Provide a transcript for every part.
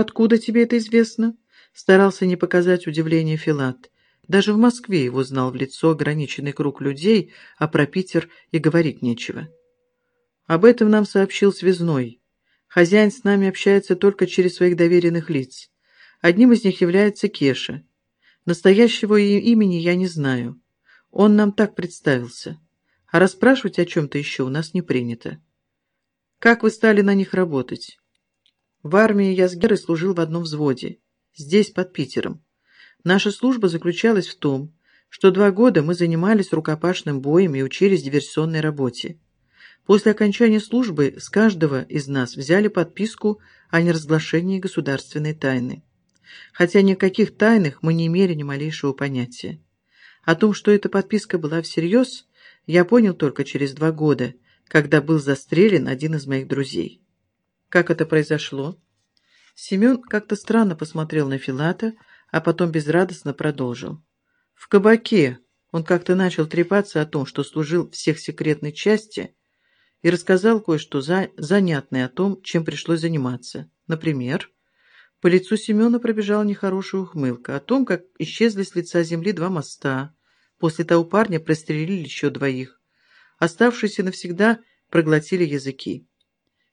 откуда тебе это известно?» Старался не показать удивление Филат. Даже в Москве его знал в лицо ограниченный круг людей, а про Питер и говорить нечего. Об этом нам сообщил связной. Хозяин с нами общается только через своих доверенных лиц. Одним из них является Кеша. Настоящего имени я не знаю. Он нам так представился. А расспрашивать о чем-то еще у нас не принято. Как вы стали на них работать? В армии я с Герой служил в одном взводе. Здесь, под Питером. Наша служба заключалась в том, что два года мы занимались рукопашным боем и учились диверсионной работе. После окончания службы с каждого из нас взяли подписку о неразглашении государственной тайны. Хотя никаких тайных мы не имели ни малейшего понятия. О том, что эта подписка была всерьез, я понял только через два года, когда был застрелен один из моих друзей. Как это произошло? Семен как-то странно посмотрел на Филата, а потом безрадостно продолжил. В кабаке он как-то начал трепаться о том, что служил всех секретной части, и рассказал кое-что за... занятное о том, чем пришлось заниматься. Например, по лицу Семена пробежала нехорошая ухмылка о том, как исчезли с лица земли два моста. После того парня прострелили еще двоих. Оставшиеся навсегда проглотили языки.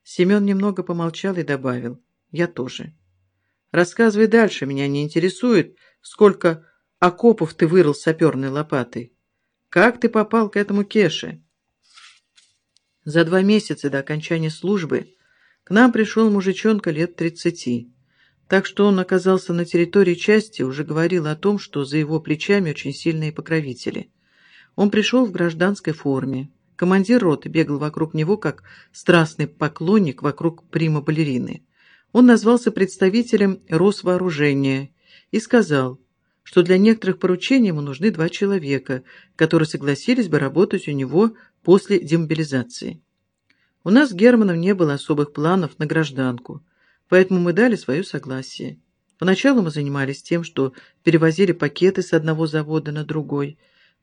Семен немного помолчал и добавил. «Я тоже». «Рассказывай дальше, меня не интересует, сколько окопов ты вырыл саперной лопатой. Как ты попал к этому Кеше?» За два месяца до окончания службы к нам пришел мужичонка лет тридцати. Так что он оказался на территории части, уже говорил о том, что за его плечами очень сильные покровители. Он пришел в гражданской форме. Командир роты бегал вокруг него, как страстный поклонник вокруг прима-балерины. Он назвался представителем Росвооружения и сказал, что для некоторых поручений ему нужны два человека, которые согласились бы работать у него после демобилизации. У нас с Германом не было особых планов на гражданку – поэтому мы дали свое согласие. Поначалу мы занимались тем, что перевозили пакеты с одного завода на другой,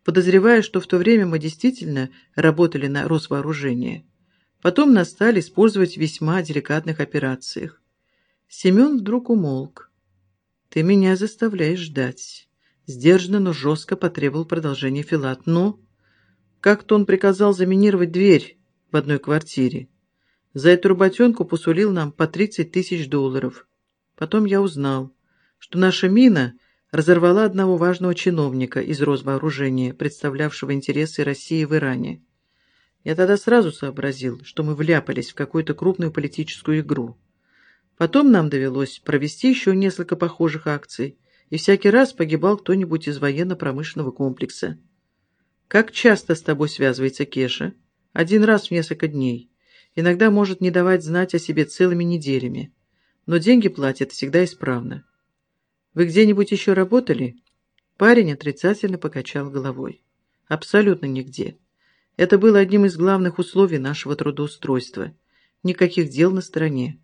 подозревая, что в то время мы действительно работали на Росвооружение. Потом нас стали использовать в весьма деликатных операциях. Семен вдруг умолк. «Ты меня заставляешь ждать». Сдержанно, но жестко потребовал продолжения Филат. «Ну?» Как-то он приказал заминировать дверь в одной квартире. За эту работенку посулил нам по 30 тысяч долларов. Потом я узнал, что наша мина разорвала одного важного чиновника из Росвооружения, представлявшего интересы России в Иране. Я тогда сразу сообразил, что мы вляпались в какую-то крупную политическую игру. Потом нам довелось провести еще несколько похожих акций, и всякий раз погибал кто-нибудь из военно-промышленного комплекса. Как часто с тобой связывается Кеша? Один раз в несколько дней иногда может не давать знать о себе целыми неделями, но деньги платят всегда исправно. Вы где-нибудь еще работали? Парень отрицательно покачал головой. Абсолютно нигде. Это было одним из главных условий нашего трудоустройства. Никаких дел на стороне.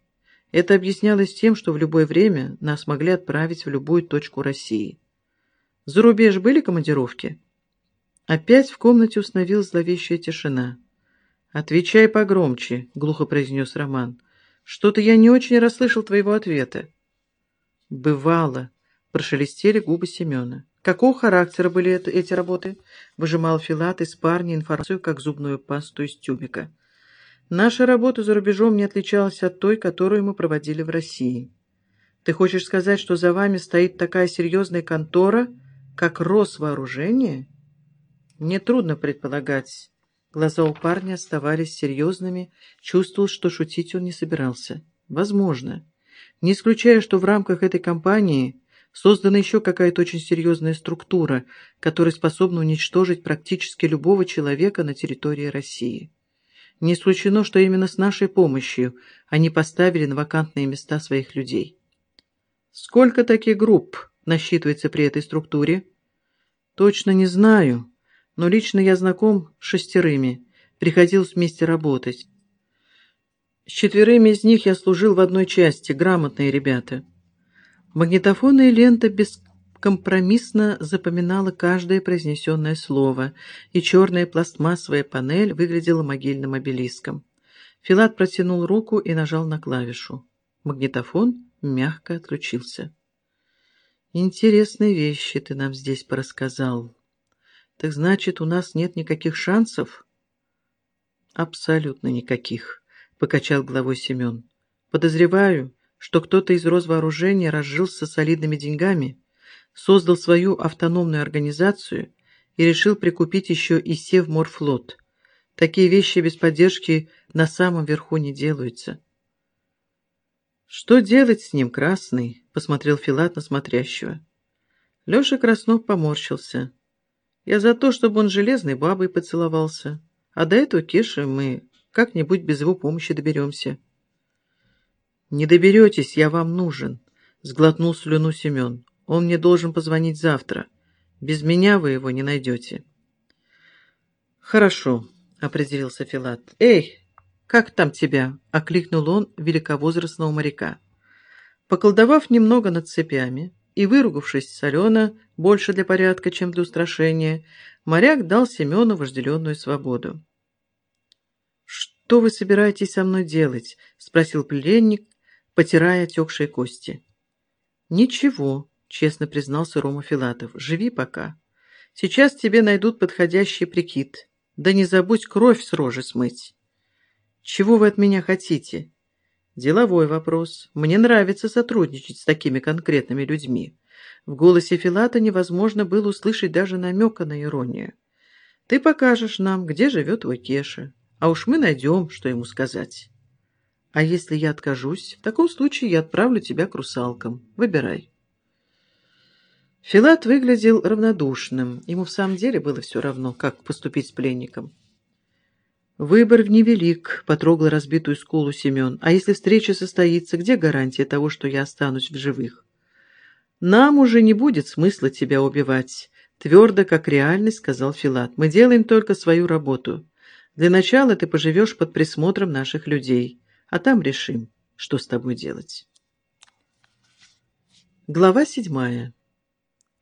Это объяснялось тем, что в любое время нас могли отправить в любую точку России. За рубеж были командировки? Опять в комнате установилась зловещая тишина. «Отвечай погромче», — глухо произнес Роман. «Что-то я не очень расслышал твоего ответа». «Бывало», — прошелестели губы Семена. «Какого характера были это, эти работы?» — выжимал Филат из парня информацию, как зубную пасту из тюбика. «Наша работа за рубежом не отличалась от той, которую мы проводили в России. Ты хочешь сказать, что за вами стоит такая серьезная контора, как Росвооружение?» «Мне трудно предполагать, Глаза у парня оставались серьезными, чувствовал, что шутить он не собирался. Возможно. Не исключая, что в рамках этой кампании создана еще какая-то очень серьезная структура, которая способна уничтожить практически любого человека на территории России. Не исключено, что именно с нашей помощью они поставили на вакантные места своих людей. Сколько таких групп насчитывается при этой структуре? Точно не знаю, но лично я знаком с шестерыми, приходилось вместе работать. С четверыми из них я служил в одной части, грамотные ребята. Магнитофонная лента бескомпромиссно запоминала каждое произнесенное слово, и черная пластмассовая панель выглядела могильным обелиском. Филат протянул руку и нажал на клавишу. Магнитофон мягко отключился. «Интересные вещи ты нам здесь порассказал. Так значит, у нас нет никаких шансов?» «Абсолютно никаких», — покачал головой Семен. «Подозреваю, что кто-то из Розвооружения разжился солидными деньгами, создал свою автономную организацию и решил прикупить еще и Севморфлот. Такие вещи без поддержки на самом верху не делаются». «Что делать с ним, Красный?» — посмотрел Филат на смотрящего. Леша Краснов поморщился. «Я за то, чтобы он железной бабой поцеловался». А до этого Кеша мы как-нибудь без его помощи доберемся. «Не доберетесь, я вам нужен», — сглотнул слюну Семен. «Он мне должен позвонить завтра. Без меня вы его не найдете». «Хорошо», — определился Филат. «Эй, как там тебя?» — окликнул он великовозрастного моряка. Поколдовав немного над цепями и выругавшись солено, больше для порядка, чем для устрашения, моряк дал Семену вожделенную свободу. «Что вы собираетесь со мной делать?» — спросил пленник, потирая отекшие кости. «Ничего», — честно признался Рома Филатов. «Живи пока. Сейчас тебе найдут подходящий прикид. Да не забудь кровь с рожи смыть». «Чего вы от меня хотите?» «Деловой вопрос. Мне нравится сотрудничать с такими конкретными людьми». В голосе Филата невозможно было услышать даже намека на иронию. «Ты покажешь нам, где живет твой Кеша, а уж мы найдем, что ему сказать. А если я откажусь, в таком случае я отправлю тебя к русалкам. Выбирай». Филат выглядел равнодушным. Ему в самом деле было все равно, как поступить с пленником. «Выбор невелик», — потрогал разбитую скулу Семен. «А если встреча состоится, где гарантия того, что я останусь в живых?» «Нам уже не будет смысла тебя убивать», — твердо, как реальность, сказал Филат. «Мы делаем только свою работу. Для начала ты поживешь под присмотром наших людей, а там решим, что с тобой делать». Глава седьмая.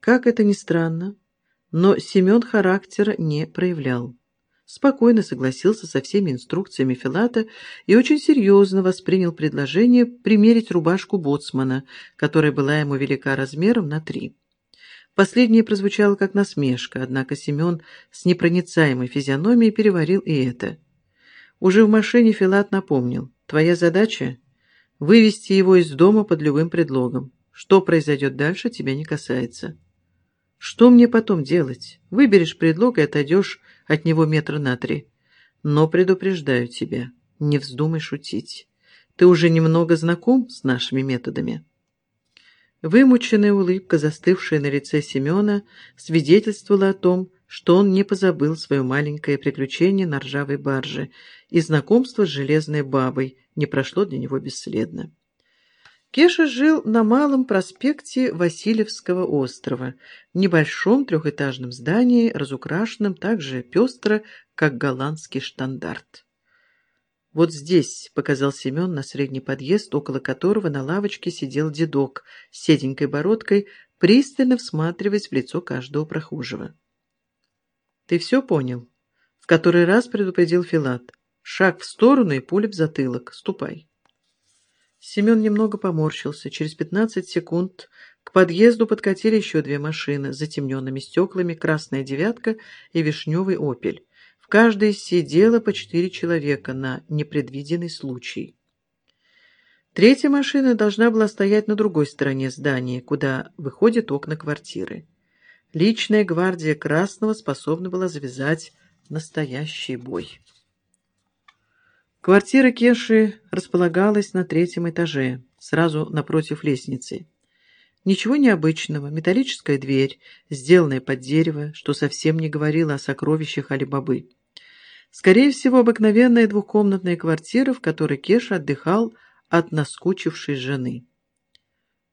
Как это ни странно, но Семен характера не проявлял спокойно согласился со всеми инструкциями Филата и очень серьезно воспринял предложение примерить рубашку боцмана, которая была ему велика размером на три. Последнее прозвучало как насмешка, однако Семен с непроницаемой физиономией переварил и это. Уже в машине Филат напомнил, «Твоя задача — вывести его из дома под любым предлогом. Что произойдет дальше, тебя не касается». «Что мне потом делать? Выберешь предлог и отойдешь от него метра на три. Но предупреждаю тебя, не вздумай шутить. Ты уже немного знаком с нашими методами». Вымученная улыбка, застывшая на лице Семена, свидетельствовала о том, что он не позабыл свое маленькое приключение на ржавой барже, и знакомство с железной бабой не прошло для него бесследно. Кеша жил на Малом проспекте Васильевского острова, в небольшом трехэтажном здании, разукрашенном так же пестро, как голландский штандарт. «Вот здесь», — показал Семен на средний подъезд, около которого на лавочке сидел дедок с седенькой бородкой, пристально всматриваясь в лицо каждого прохожего. «Ты все понял?» — в который раз предупредил Филат. «Шаг в сторону и пуля в затылок. Ступай». Семен немного поморщился. Через пятнадцать секунд к подъезду подкатили еще две машины с затемненными стеклами, красная «девятка» и вишневый «Опель». В каждой сидело по четыре человека на непредвиденный случай. Третья машина должна была стоять на другой стороне здания, куда выходят окна квартиры. Личная гвардия Красного способна была завязать настоящий бой. Квартира Кеши располагалась на третьем этаже, сразу напротив лестницы. Ничего необычного, металлическая дверь, сделанная под дерево, что совсем не говорило о сокровищах Али-Бабы. Скорее всего, обыкновенная двухкомнатная квартира, в которой Кеша отдыхал от наскучившей жены.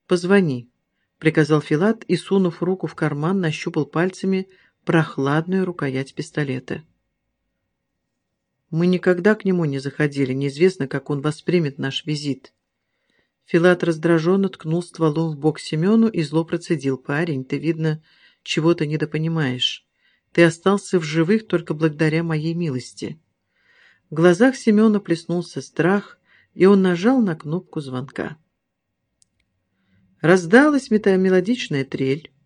«Позвони», — приказал Филат и, сунув руку в карман, нащупал пальцами прохладную рукоять пистолета. Мы никогда к нему не заходили, неизвестно, как он воспримет наш визит. Филат раздраженно ткнул стволом в бок Семену и зло процедил. «Парень, ты, видно, чего-то недопонимаешь. Ты остался в живых только благодаря моей милости». В глазах Семена плеснулся страх, и он нажал на кнопку звонка. Раздалась мелодичная трель.